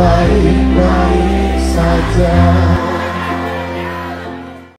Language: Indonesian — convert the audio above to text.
baik-baik saja